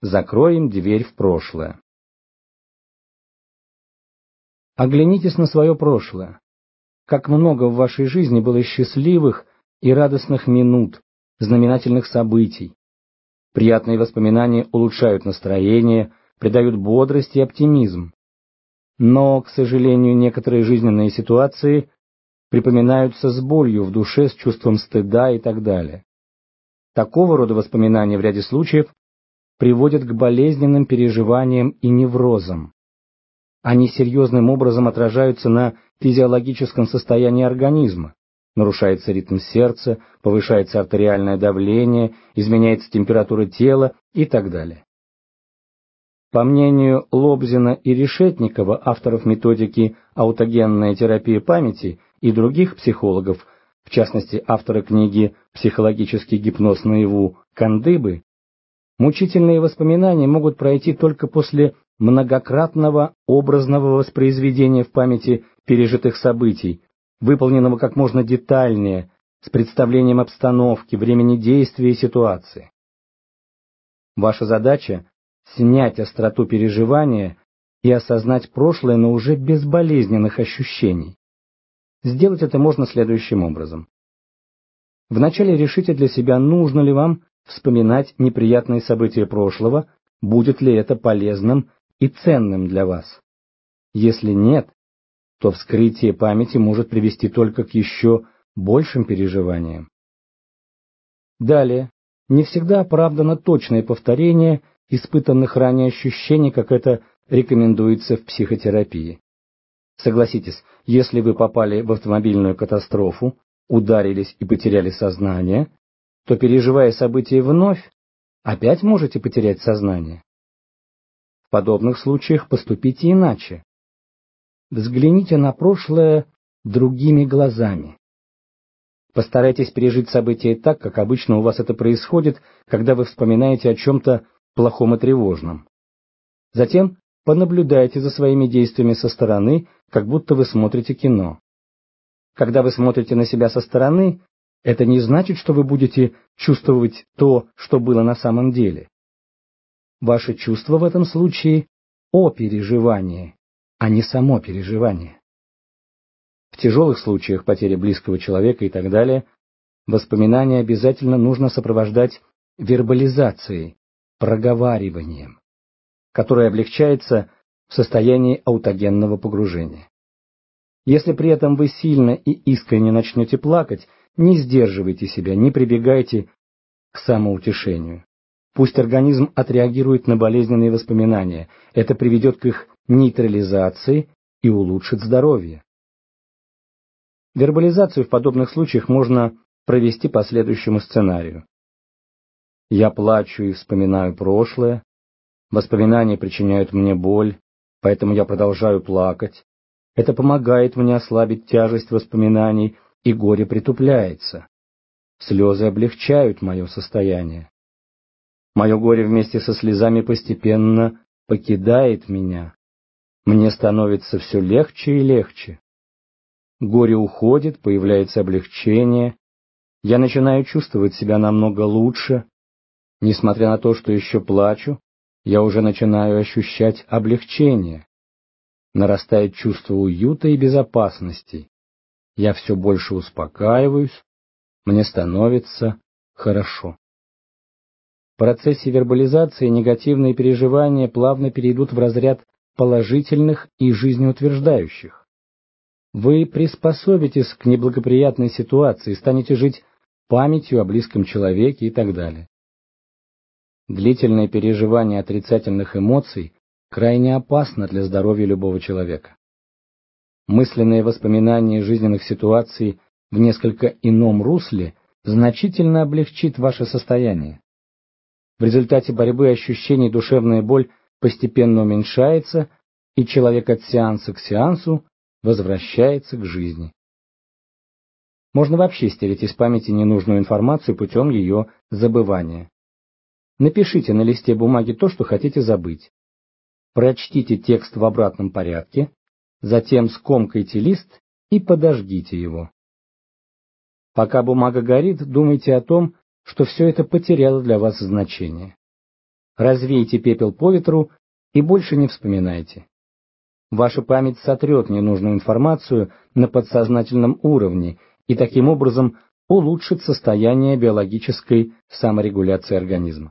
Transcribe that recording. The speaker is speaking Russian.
закроем дверь в прошлое. Оглянитесь на свое прошлое. Как много в вашей жизни было счастливых и радостных минут, знаменательных событий. Приятные воспоминания улучшают настроение, придают бодрость и оптимизм. Но, к сожалению, некоторые жизненные ситуации припоминаются с болью в душе, с чувством стыда и так далее. Такого рода воспоминания в ряде случаев приводят к болезненным переживаниям и неврозам. Они серьезным образом отражаются на физиологическом состоянии организма. Нарушается ритм сердца, повышается артериальное давление, изменяется температура тела и так далее. По мнению Лобзина и Решетникова, авторов методики «Аутогенная терапия памяти» и других психологов, в частности автора книги «Психологический гипноз наяву» Кандыбы, мучительные воспоминания могут пройти только после многократного образного воспроизведения в памяти пережитых событий, выполненного как можно детальнее, с представлением обстановки, времени действия и ситуации. Ваша задача — снять остроту переживания и осознать прошлое, но уже без болезненных ощущений. Сделать это можно следующим образом. Вначале решите для себя, нужно ли вам вспоминать неприятные события прошлого, будет ли это полезным и ценным для вас. Если нет, то вскрытие памяти может привести только к еще большим переживаниям. Далее, не всегда оправдано точное повторение испытанных ранее ощущений, как это рекомендуется в психотерапии. Согласитесь, если вы попали в автомобильную катастрофу, ударились и потеряли сознание, то, переживая события вновь, опять можете потерять сознание. В подобных случаях поступите иначе. Взгляните на прошлое другими глазами. Постарайтесь пережить события так, как обычно у вас это происходит, когда вы вспоминаете о чем-то плохом и тревожном. Затем понаблюдайте за своими действиями со стороны, как будто вы смотрите кино. Когда вы смотрите на себя со стороны, это не значит, что вы будете чувствовать то, что было на самом деле. Ваше чувство в этом случае о переживании, а не само переживание. В тяжелых случаях потери близкого человека и так далее, воспоминания обязательно нужно сопровождать вербализацией, проговариванием, которое облегчается в состоянии аутогенного погружения. Если при этом вы сильно и искренне начнете плакать, не сдерживайте себя, не прибегайте к самоутешению. Пусть организм отреагирует на болезненные воспоминания, это приведет к их нейтрализации и улучшит здоровье. Вербализацию в подобных случаях можно провести по следующему сценарию. Я плачу и вспоминаю прошлое, воспоминания причиняют мне боль, поэтому я продолжаю плакать. Это помогает мне ослабить тяжесть воспоминаний, и горе притупляется. Слезы облегчают мое состояние. Мое горе вместе со слезами постепенно покидает меня. Мне становится все легче и легче. Горе уходит, появляется облегчение. Я начинаю чувствовать себя намного лучше. Несмотря на то, что еще плачу, я уже начинаю ощущать облегчение. Нарастает чувство уюта и безопасности. Я все больше успокаиваюсь, мне становится хорошо. В процессе вербализации негативные переживания плавно перейдут в разряд положительных и жизнеутверждающих. Вы приспособитесь к неблагоприятной ситуации, станете жить памятью о близком человеке и так далее. Длительное переживание отрицательных эмоций крайне опасно для здоровья любого человека. Мысленные воспоминания жизненных ситуаций в несколько ином русле значительно облегчит ваше состояние. В результате борьбы ощущений душевная боль постепенно уменьшается, и человек от сеанса к сеансу возвращается к жизни. Можно вообще стереть из памяти ненужную информацию путем ее забывания. Напишите на листе бумаги то, что хотите забыть. Прочтите текст в обратном порядке, затем скомкайте лист и подожгите его. Пока бумага горит, думайте о том, что все это потеряло для вас значение. развейте пепел по ветру и больше не вспоминайте. Ваша память сотрет ненужную информацию на подсознательном уровне и таким образом улучшит состояние биологической саморегуляции организма.